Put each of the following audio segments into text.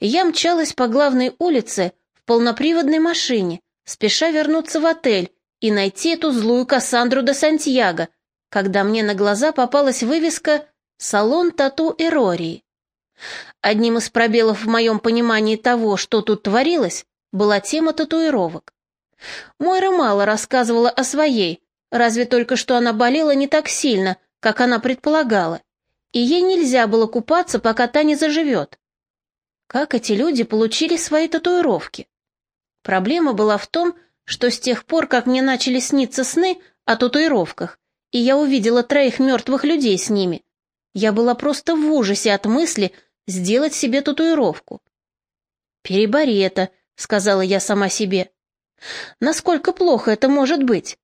Я мчалась по главной улице в полноприводной машине, спеша вернуться в отель и найти эту злую Кассандру де Сантьяго, когда мне на глаза попалась вывеска «Салон тату Эрории». Одним из пробелов в моем понимании того, что тут творилось, была тема татуировок. Мойра мало рассказывала о своей, разве только что она болела не так сильно, как она предполагала, и ей нельзя было купаться, пока та не заживет. Как эти люди получили свои татуировки? Проблема была в том, что с тех пор, как мне начали сниться сны о татуировках, и я увидела троих мертвых людей с ними, я была просто в ужасе от мысли сделать себе татуировку. «Перебори это», — сказала я сама себе. «Насколько плохо это может быть?»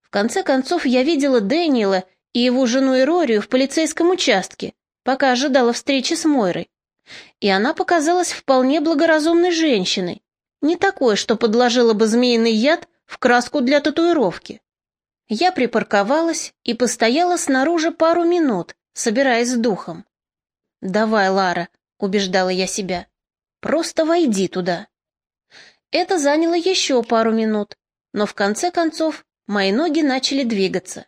В конце концов, я видела Дэниела и его жену Ирорию в полицейском участке, пока ожидала встречи с Мойрой. И она показалась вполне благоразумной женщиной, не такой, что подложила бы змеиный яд в краску для татуировки. Я припарковалась и постояла снаружи пару минут, собираясь с духом. «Давай, Лара», — убеждала я себя, — «просто войди туда». Это заняло еще пару минут, но в конце концов мои ноги начали двигаться.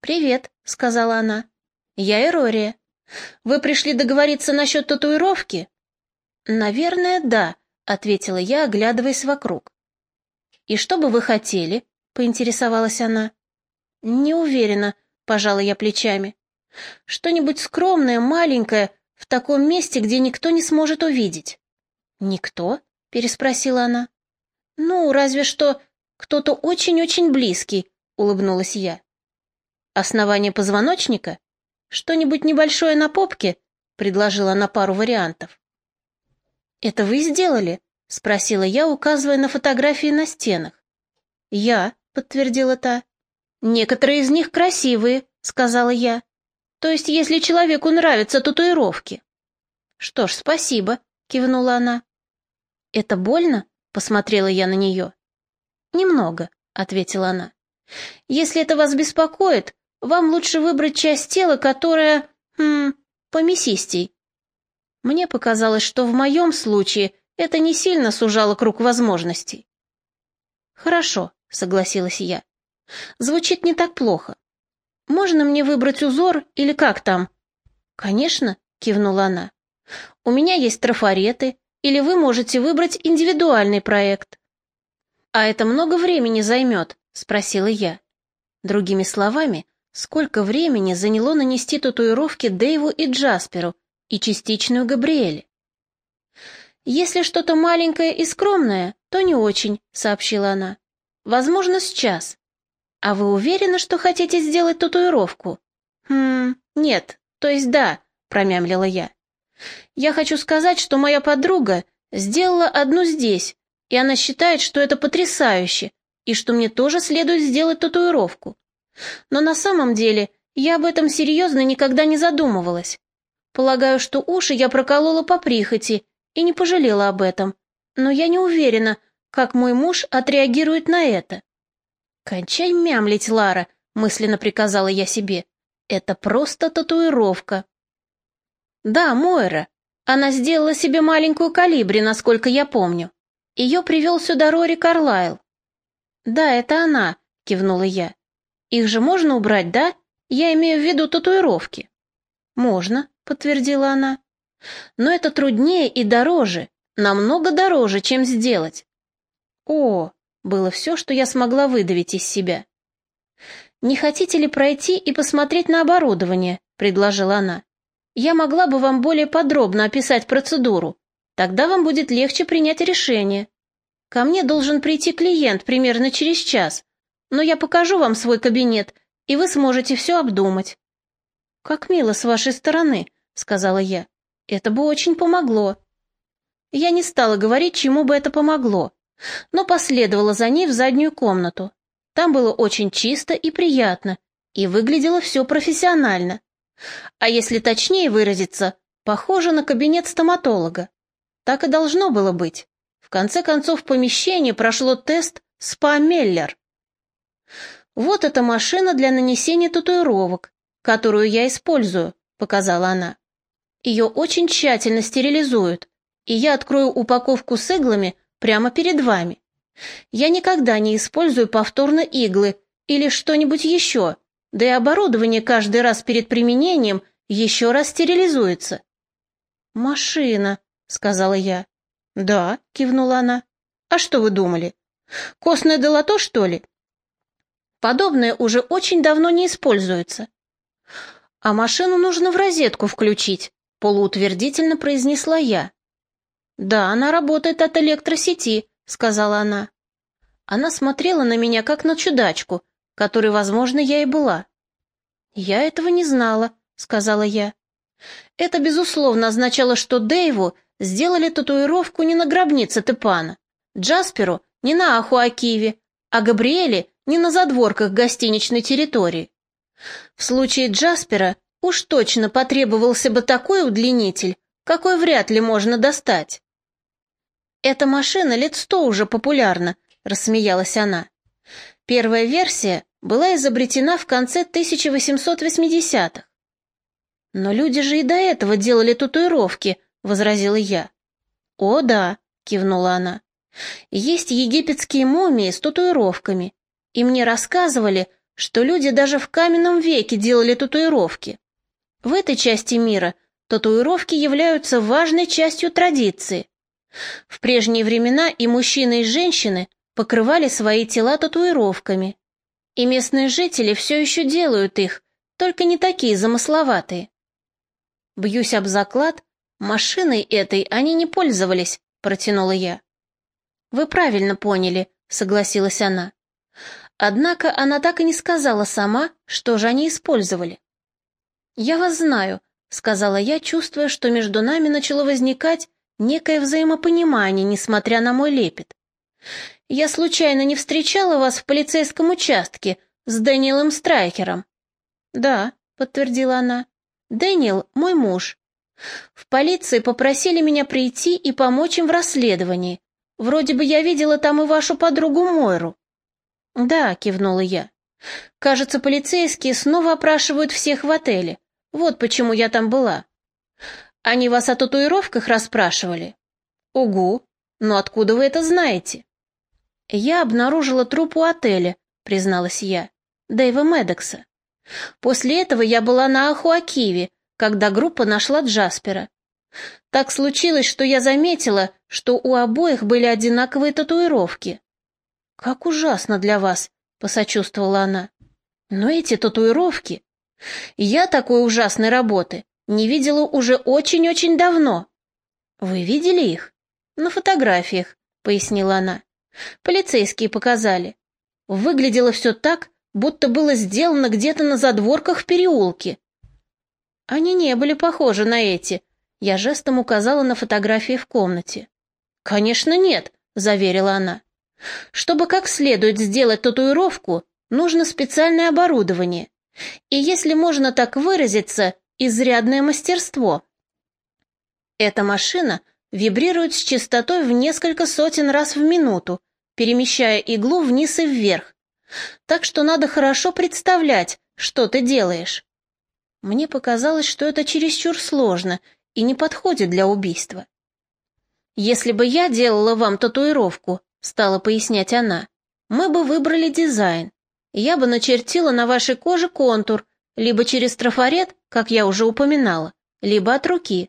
«Привет», — сказала она. «Я Эрория. Вы пришли договориться насчет татуировки?» «Наверное, да», — ответила я, оглядываясь вокруг. «И что бы вы хотели?» — поинтересовалась она. «Не уверена», — пожала я плечами. Что-нибудь скромное, маленькое, в таком месте, где никто не сможет увидеть. Никто? переспросила она. Ну, разве что кто-то очень-очень близкий, улыбнулась я. Основание позвоночника? Что-нибудь небольшое на попке? предложила она пару вариантов. Это вы сделали? спросила я, указывая на фотографии на стенах. Я, подтвердила та. Некоторые из них красивые, сказала я. То есть, если человеку нравятся татуировки. Что ж, спасибо, кивнула она. Это больно? Посмотрела я на нее. Немного, ответила она. Если это вас беспокоит, вам лучше выбрать часть тела, которая, хм, помесистей. Мне показалось, что в моем случае это не сильно сужало круг возможностей. Хорошо, согласилась я. Звучит не так плохо. Можно мне выбрать узор или как там?» «Конечно», — кивнула она. «У меня есть трафареты, или вы можете выбрать индивидуальный проект». «А это много времени займет?» — спросила я. Другими словами, сколько времени заняло нанести татуировки Дэйву и Джасперу и частичную Габриэле? «Если что-то маленькое и скромное, то не очень», — сообщила она. «Возможно, с час. «А вы уверены, что хотите сделать татуировку?» «Хм, нет, то есть да», — промямлила я. «Я хочу сказать, что моя подруга сделала одну здесь, и она считает, что это потрясающе, и что мне тоже следует сделать татуировку. Но на самом деле я об этом серьезно никогда не задумывалась. Полагаю, что уши я проколола по прихоти и не пожалела об этом, но я не уверена, как мой муж отреагирует на это. «Кончай мямлить, Лара», — мысленно приказала я себе. «Это просто татуировка». «Да, Мойра. Она сделала себе маленькую калибри, насколько я помню. Ее привел сюда Рори Карлайл». «Да, это она», — кивнула я. «Их же можно убрать, да? Я имею в виду татуировки». «Можно», — подтвердила она. «Но это труднее и дороже, намного дороже, чем сделать». «О, было все, что я смогла выдавить из себя. «Не хотите ли пройти и посмотреть на оборудование?» — предложила она. «Я могла бы вам более подробно описать процедуру. Тогда вам будет легче принять решение. Ко мне должен прийти клиент примерно через час, но я покажу вам свой кабинет, и вы сможете все обдумать». «Как мило с вашей стороны», — сказала я. «Это бы очень помогло». Я не стала говорить, чему бы это помогло но последовала за ней в заднюю комнату. Там было очень чисто и приятно, и выглядело все профессионально. А если точнее выразиться, похоже на кабинет стоматолога. Так и должно было быть. В конце концов, в помещении прошло тест «Спа-Меллер». «Вот эта машина для нанесения татуировок, которую я использую», — показала она. «Ее очень тщательно стерилизуют, и я открою упаковку с иглами прямо перед вами. Я никогда не использую повторно иглы или что-нибудь еще, да и оборудование каждый раз перед применением еще раз стерилизуется. «Машина», — сказала я. «Да», — кивнула она. «А что вы думали? Костное долото, что ли?» Подобное уже очень давно не используется. А машину нужно в розетку включить, полуутвердительно произнесла я. Да, она работает от электросети, сказала она. Она смотрела на меня как на чудачку, которой, возможно, я и была. Я этого не знала, сказала я. Это, безусловно, означало, что Дэйву сделали татуировку не на гробнице Тепана, Джасперу не на Ахуакиве, а Габриэле не на задворках гостиничной территории. В случае Джаспера уж точно потребовался бы такой удлинитель, какой вряд ли можно достать. «Эта машина лет сто уже популярна», — рассмеялась она. Первая версия была изобретена в конце 1880-х. «Но люди же и до этого делали татуировки», — возразила я. «О, да», — кивнула она. «Есть египетские мумии с татуировками, и мне рассказывали, что люди даже в каменном веке делали татуировки. В этой части мира татуировки являются важной частью традиции. В прежние времена и мужчины, и женщины покрывали свои тела татуировками. И местные жители все еще делают их, только не такие замысловатые. Бьюсь об заклад, машиной этой они не пользовались, протянула я. Вы правильно поняли, согласилась она. Однако она так и не сказала сама, что же они использовали. «Я вас знаю», — сказала я, чувствуя, что между нами начало возникать некое взаимопонимание, несмотря на мой лепет. «Я случайно не встречала вас в полицейском участке с Дэниелом Страйкером?» «Да», — подтвердила она. «Дэниел — мой муж. В полиции попросили меня прийти и помочь им в расследовании. Вроде бы я видела там и вашу подругу Мойру. «Да», — кивнула я. «Кажется, полицейские снова опрашивают всех в отеле. Вот почему я там была. Они вас о татуировках расспрашивали?» «Угу. Но откуда вы это знаете?» «Я обнаружила труп у отеля», — призналась я. «Дэйва Медекса. После этого я была на Ахуакиве, когда группа нашла Джаспера. Так случилось, что я заметила, что у обоих были одинаковые татуировки. «Как ужасно для вас», — посочувствовала она. «Но эти татуировки...» «Я такой ужасной работы не видела уже очень-очень давно». «Вы видели их?» «На фотографиях», — пояснила она. «Полицейские показали. Выглядело все так, будто было сделано где-то на задворках в переулке». Они не были похожи на эти. Я жестом указала на фотографии в комнате. «Конечно нет», — заверила она. Чтобы как следует сделать татуировку, нужно специальное оборудование. И, если можно так выразиться, изрядное мастерство. Эта машина вибрирует с частотой в несколько сотен раз в минуту, перемещая иглу вниз и вверх. Так что надо хорошо представлять, что ты делаешь. Мне показалось, что это чересчур сложно и не подходит для убийства. Если бы я делала вам татуировку, — стала пояснять она, — «мы бы выбрали дизайн. Я бы начертила на вашей коже контур, либо через трафарет, как я уже упоминала, либо от руки.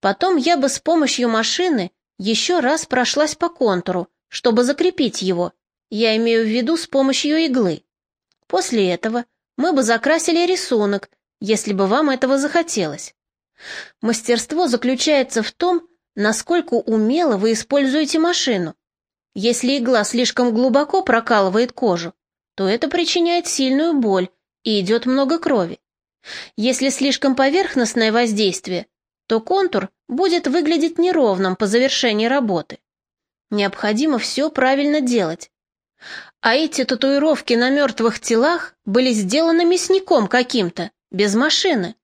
Потом я бы с помощью машины еще раз прошлась по контуру, чтобы закрепить его. Я имею в виду с помощью иглы. После этого мы бы закрасили рисунок, если бы вам этого захотелось. Мастерство заключается в том, насколько умело вы используете машину. Если игла слишком глубоко прокалывает кожу, то это причиняет сильную боль и идет много крови. Если слишком поверхностное воздействие, то контур будет выглядеть неровным по завершении работы. Необходимо все правильно делать. А эти татуировки на мертвых телах были сделаны мясником каким-то, без машины.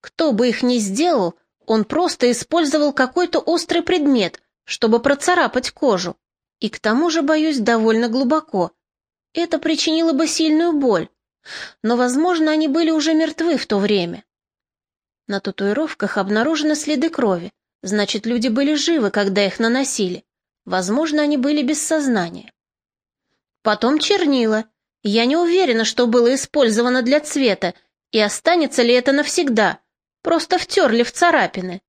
Кто бы их ни сделал, он просто использовал какой-то острый предмет, чтобы процарапать кожу. И к тому же, боюсь, довольно глубоко. Это причинило бы сильную боль. Но, возможно, они были уже мертвы в то время. На татуировках обнаружены следы крови, Значит, люди были живы, когда их наносили. Возможно, они были без сознания. Потом чернила. Я не уверена, что было использовано для цвета, и останется ли это навсегда. Просто втерли в царапины.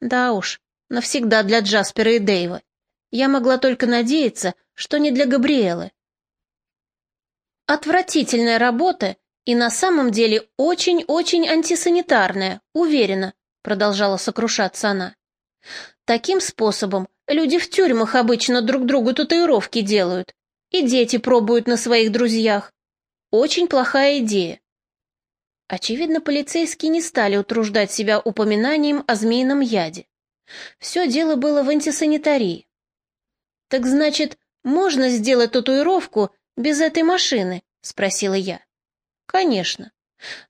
Да уж, навсегда для Джаспера и Дэйва. Я могла только надеяться, что не для Габриэлы. Отвратительная работа и на самом деле очень-очень антисанитарная, уверена, продолжала сокрушаться она. Таким способом люди в тюрьмах обычно друг другу татуировки делают, и дети пробуют на своих друзьях. Очень плохая идея. Очевидно, полицейские не стали утруждать себя упоминанием о змеином яде. Все дело было в антисанитарии. «Так значит, можно сделать татуировку без этой машины?» — спросила я. «Конечно.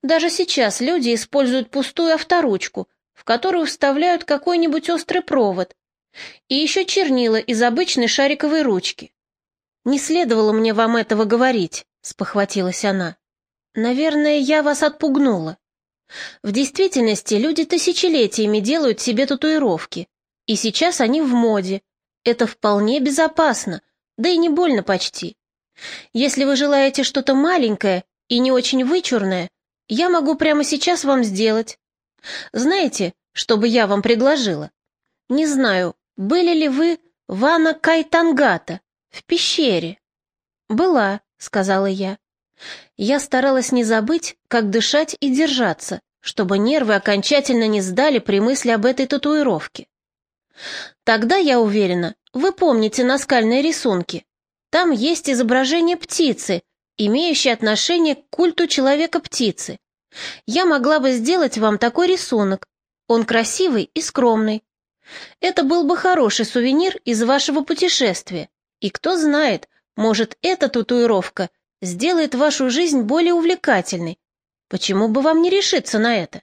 Даже сейчас люди используют пустую авторучку, в которую вставляют какой-нибудь острый провод, и еще чернила из обычной шариковой ручки. Не следовало мне вам этого говорить», — спохватилась она. Наверное, я вас отпугнула. В действительности люди тысячелетиями делают себе татуировки, и сейчас они в моде. Это вполне безопасно, да и не больно почти. Если вы желаете что-то маленькое и не очень вычурное, я могу прямо сейчас вам сделать. Знаете, что бы я вам предложила? Не знаю, были ли вы в Анакайтангата, в пещере? Была, сказала я. Я старалась не забыть, как дышать и держаться, чтобы нервы окончательно не сдали при мысли об этой татуировке. Тогда, я уверена, вы помните наскальные рисунки. Там есть изображение птицы, имеющее отношение к культу человека-птицы. Я могла бы сделать вам такой рисунок. Он красивый и скромный. Это был бы хороший сувенир из вашего путешествия. И кто знает, может, эта татуировка сделает вашу жизнь более увлекательной. Почему бы вам не решиться на это?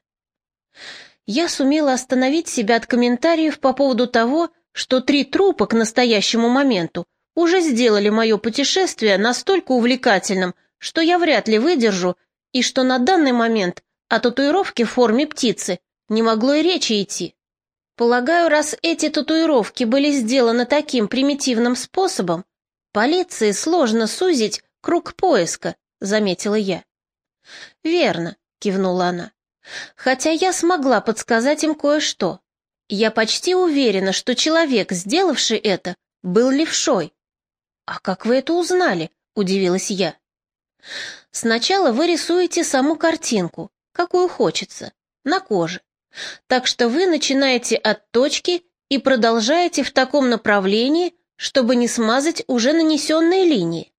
Я сумела остановить себя от комментариев по поводу того, что три трупа к настоящему моменту уже сделали мое путешествие настолько увлекательным, что я вряд ли выдержу, и что на данный момент о татуировке в форме птицы не могло и речи идти. Полагаю, раз эти татуировки были сделаны таким примитивным способом, полиции сложно сузить круг поиска», — заметила я. «Верно», — кивнула она. «Хотя я смогла подсказать им кое-что. Я почти уверена, что человек, сделавший это, был левшой». «А как вы это узнали?» — удивилась я. «Сначала вы рисуете саму картинку, какую хочется, на коже. Так что вы начинаете от точки и продолжаете в таком направлении, чтобы не смазать уже нанесенные линии.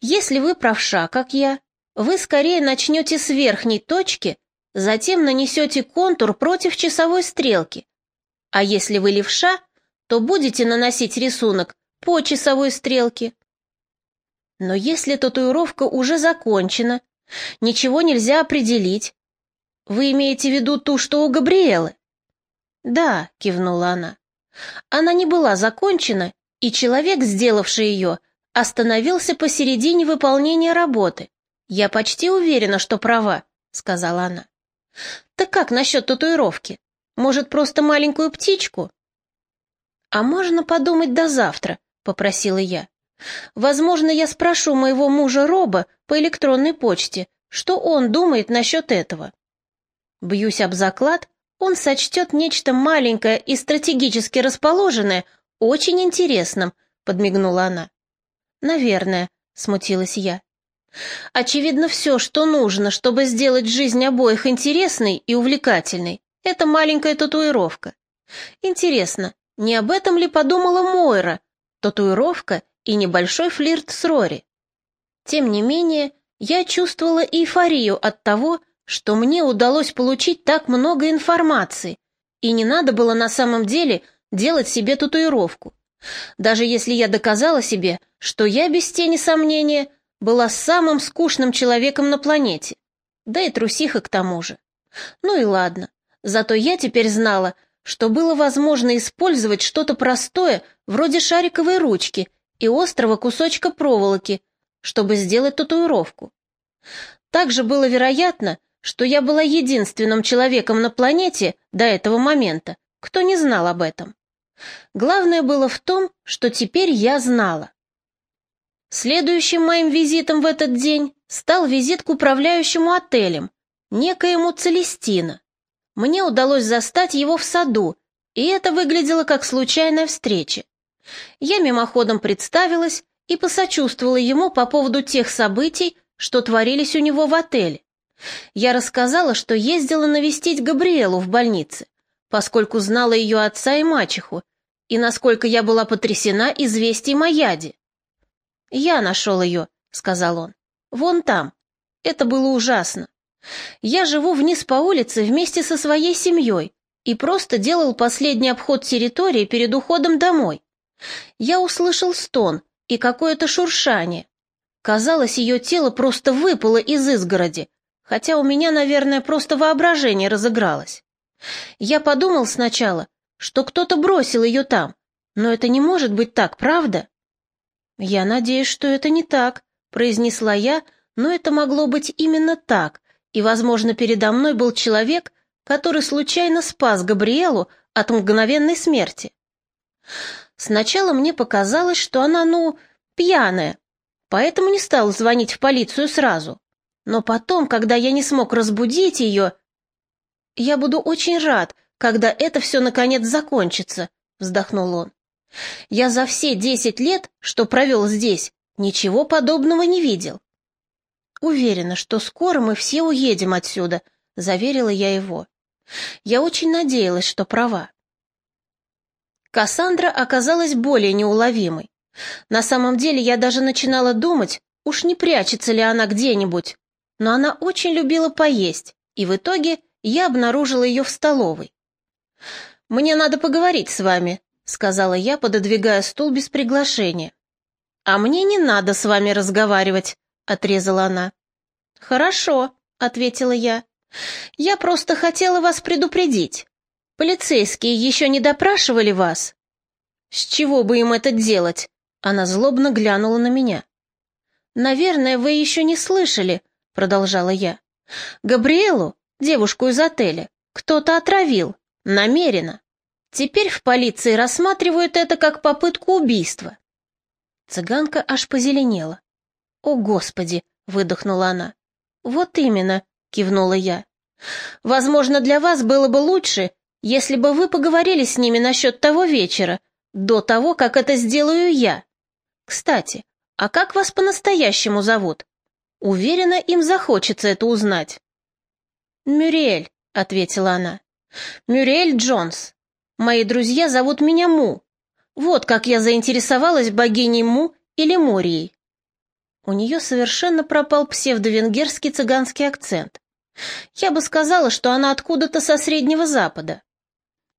Если вы правша, как я, вы скорее начнете с верхней точки, затем нанесете контур против часовой стрелки. А если вы левша, то будете наносить рисунок по часовой стрелке. Но если татуировка уже закончена, ничего нельзя определить. Вы имеете в виду ту, что у Габриэлы? Да, кивнула она. Она не была закончена, и человек, сделавший ее, остановился посередине выполнения работы. Я почти уверена, что права, сказала она. Так как насчет татуировки? Может, просто маленькую птичку? А можно подумать до завтра, попросила я. Возможно, я спрошу моего мужа Роба по электронной почте, что он думает насчет этого. Бьюсь об заклад, он сочтет нечто маленькое и стратегически расположенное очень интересным, подмигнула она. «Наверное», — смутилась я. «Очевидно, все, что нужно, чтобы сделать жизнь обоих интересной и увлекательной, это маленькая татуировка. Интересно, не об этом ли подумала Мойра? Татуировка и небольшой флирт с Рори. Тем не менее, я чувствовала эйфорию от того, что мне удалось получить так много информации, и не надо было на самом деле делать себе татуировку. Даже если я доказала себе, что я, без тени сомнения, была самым скучным человеком на планете, да и трусиха к тому же. Ну и ладно, зато я теперь знала, что было возможно использовать что-то простое, вроде шариковой ручки и острого кусочка проволоки, чтобы сделать татуировку. Также было вероятно, что я была единственным человеком на планете до этого момента, кто не знал об этом. Главное было в том, что теперь я знала. Следующим моим визитом в этот день стал визит к управляющему отелем, некоему Целестина. Мне удалось застать его в саду, и это выглядело как случайная встреча. Я мимоходом представилась и посочувствовала ему по поводу тех событий, что творились у него в отеле. Я рассказала, что ездила навестить Габриэлу в больнице, поскольку знала ее отца и мачеху, и насколько я была потрясена известием о яде. «Я нашел ее», — сказал он. «Вон там. Это было ужасно. Я живу вниз по улице вместе со своей семьей и просто делал последний обход территории перед уходом домой. Я услышал стон и какое-то шуршание. Казалось, ее тело просто выпало из изгороди, хотя у меня, наверное, просто воображение разыгралось. Я подумал сначала, что кто-то бросил ее там, но это не может быть так, правда? Я надеюсь, что это не так, произнесла я, но это могло быть именно так, и, возможно, передо мной был человек, который случайно спас Габриэлу от мгновенной смерти. Сначала мне показалось, что она, ну, пьяная, поэтому не стал звонить в полицию сразу. Но потом, когда я не смог разбудить ее... «Я буду очень рад, когда это все наконец закончится», — вздохнул он. «Я за все десять лет, что провел здесь, ничего подобного не видел. «Уверена, что скоро мы все уедем отсюда», — заверила я его. Я очень надеялась, что права. Кассандра оказалась более неуловимой. На самом деле я даже начинала думать, уж не прячется ли она где-нибудь. Но она очень любила поесть, и в итоге я обнаружила ее в столовой. «Мне надо поговорить с вами», — сказала я, пододвигая стул без приглашения. «А мне не надо с вами разговаривать», — отрезала она. «Хорошо», — ответила я. «Я просто хотела вас предупредить. Полицейские еще не допрашивали вас?» «С чего бы им это делать?» Она злобно глянула на меня. «Наверное, вы еще не слышали», — продолжала я. «Габриэлу, девушку из отеля, кто-то отравил, намеренно. Теперь в полиции рассматривают это как попытку убийства». Цыганка аж позеленела. «О, Господи!» — выдохнула она. «Вот именно», — кивнула я. «Возможно, для вас было бы лучше, если бы вы поговорили с ними насчет того вечера, до того, как это сделаю я. Кстати, а как вас по-настоящему зовут? Уверена, им захочется это узнать». «Мюриэль», — ответила она. «Мюриэль Джонс. Мои друзья зовут меня Му. Вот как я заинтересовалась богиней Му или Морией. У нее совершенно пропал псевдовенгерский цыганский акцент. Я бы сказала, что она откуда-то со Среднего Запада.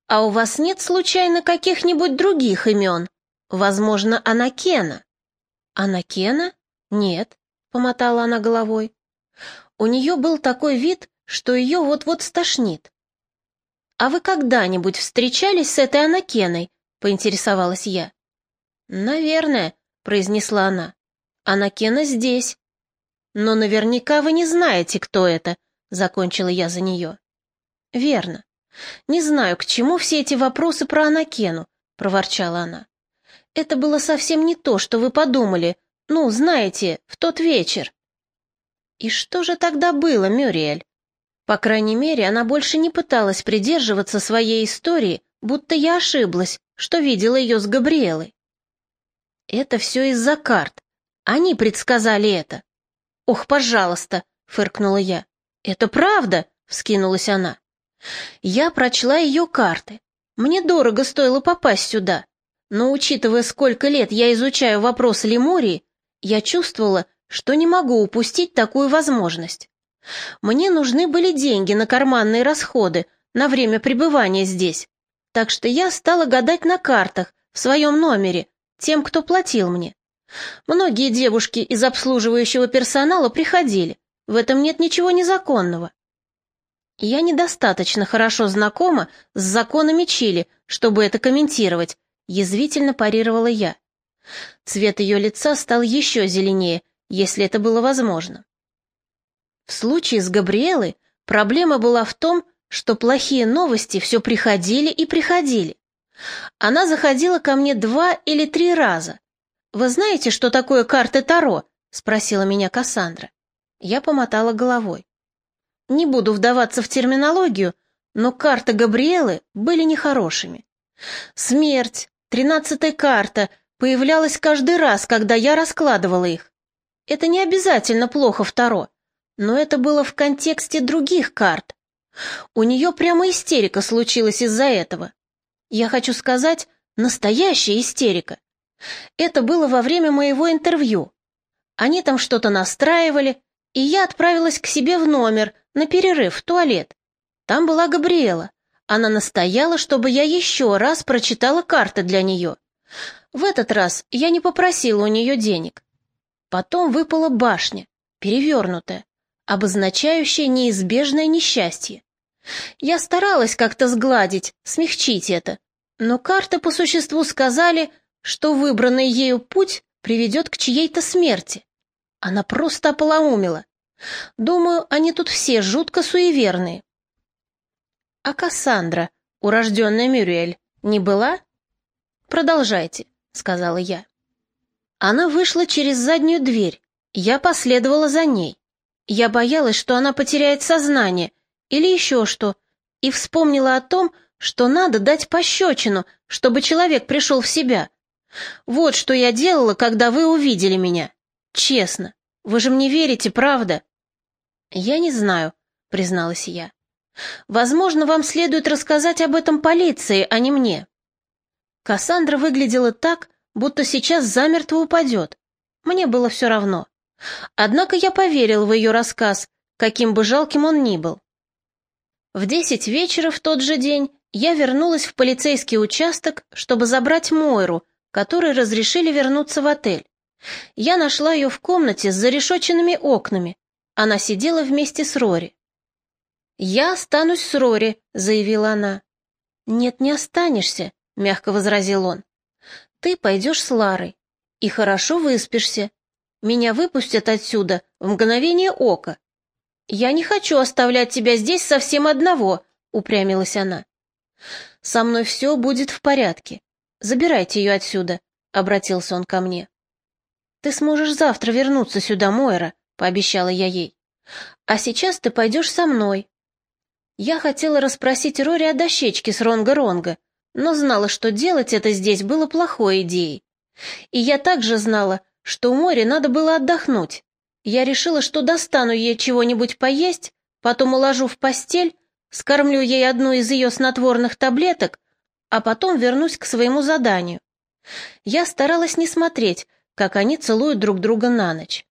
А у вас нет случайно каких-нибудь других имен? Возможно, Анакена. Анакена? Нет, помотала она головой. У нее был такой вид, что ее вот-вот стошнит. А вы когда-нибудь встречались с этой Анакеной? поинтересовалась я. Наверное, произнесла она. Анакена здесь. Но наверняка вы не знаете, кто это, закончила я за нее. Верно. Не знаю, к чему все эти вопросы про Анакену, проворчала она. Это было совсем не то, что вы подумали. Ну, знаете, в тот вечер. И что же тогда было, Мюриэль? По крайней мере, она больше не пыталась придерживаться своей истории, будто я ошиблась, что видела ее с Габриэлой. Это все из-за карт. Они предсказали это. Ох, пожалуйста, фыркнула я. Это правда, вскинулась она. Я прочла ее карты. Мне дорого стоило попасть сюда. Но учитывая, сколько лет я изучаю вопрос Лемурии, я чувствовала, что не могу упустить такую возможность. Мне нужны были деньги на карманные расходы на время пребывания здесь, так что я стала гадать на картах в своем номере тем, кто платил мне. Многие девушки из обслуживающего персонала приходили. В этом нет ничего незаконного. Я недостаточно хорошо знакома с законами Чили, чтобы это комментировать, язвительно парировала я. Цвет ее лица стал еще зеленее, если это было возможно. В случае с Габриэлой проблема была в том, что плохие новости все приходили и приходили. Она заходила ко мне два или три раза. «Вы знаете, что такое карты Таро?» — спросила меня Кассандра. Я помотала головой. Не буду вдаваться в терминологию, но карты Габриэлы были нехорошими. Смерть, тринадцатая карта, появлялась каждый раз, когда я раскладывала их. Это не обязательно плохо в Таро, но это было в контексте других карт. У нее прямо истерика случилась из-за этого. Я хочу сказать, настоящая истерика. Это было во время моего интервью. Они там что-то настраивали, и я отправилась к себе в номер на перерыв в туалет. Там была Габриэла. Она настояла, чтобы я еще раз прочитала карты для нее. В этот раз я не попросила у нее денег. Потом выпала башня, перевернутая, обозначающая неизбежное несчастье. Я старалась как-то сгладить, смягчить это, но карты по существу сказали, что выбранный ею путь приведет к чьей-то смерти. Она просто ополоумила. Думаю, они тут все жутко суеверные. А Кассандра, урожденная Мюрриэль, не была? Продолжайте, сказала я. Она вышла через заднюю дверь. Я последовала за ней. Я боялась, что она потеряет сознание или еще что, и вспомнила о том, что надо дать пощечину, чтобы человек пришел в себя. Вот что я делала, когда вы увидели меня. Честно, вы же мне верите, правда?» «Я не знаю», — призналась я. «Возможно, вам следует рассказать об этом полиции, а не мне». Кассандра выглядела так, будто сейчас замертво упадет. Мне было все равно. Однако я поверил в ее рассказ, каким бы жалким он ни был. В десять вечера в тот же день я вернулась в полицейский участок, чтобы забрать Мойру, которой разрешили вернуться в отель. Я нашла ее в комнате с зарешоченными окнами. Она сидела вместе с Рори. «Я останусь с Рори», — заявила она. «Нет, не останешься», — мягко возразил он. «Ты пойдешь с Ларой и хорошо выспишься. Меня выпустят отсюда в мгновение ока». «Я не хочу оставлять тебя здесь совсем одного», — упрямилась она. «Со мной все будет в порядке. Забирайте ее отсюда», — обратился он ко мне. «Ты сможешь завтра вернуться сюда, Мойра», — пообещала я ей. «А сейчас ты пойдешь со мной». Я хотела расспросить Рори о дощечке с Ронга-Ронга, но знала, что делать это здесь было плохой идеей. И я также знала, что у Мори надо было отдохнуть. Я решила, что достану ей чего-нибудь поесть, потом уложу в постель, скормлю ей одну из ее снотворных таблеток, а потом вернусь к своему заданию. Я старалась не смотреть, как они целуют друг друга на ночь.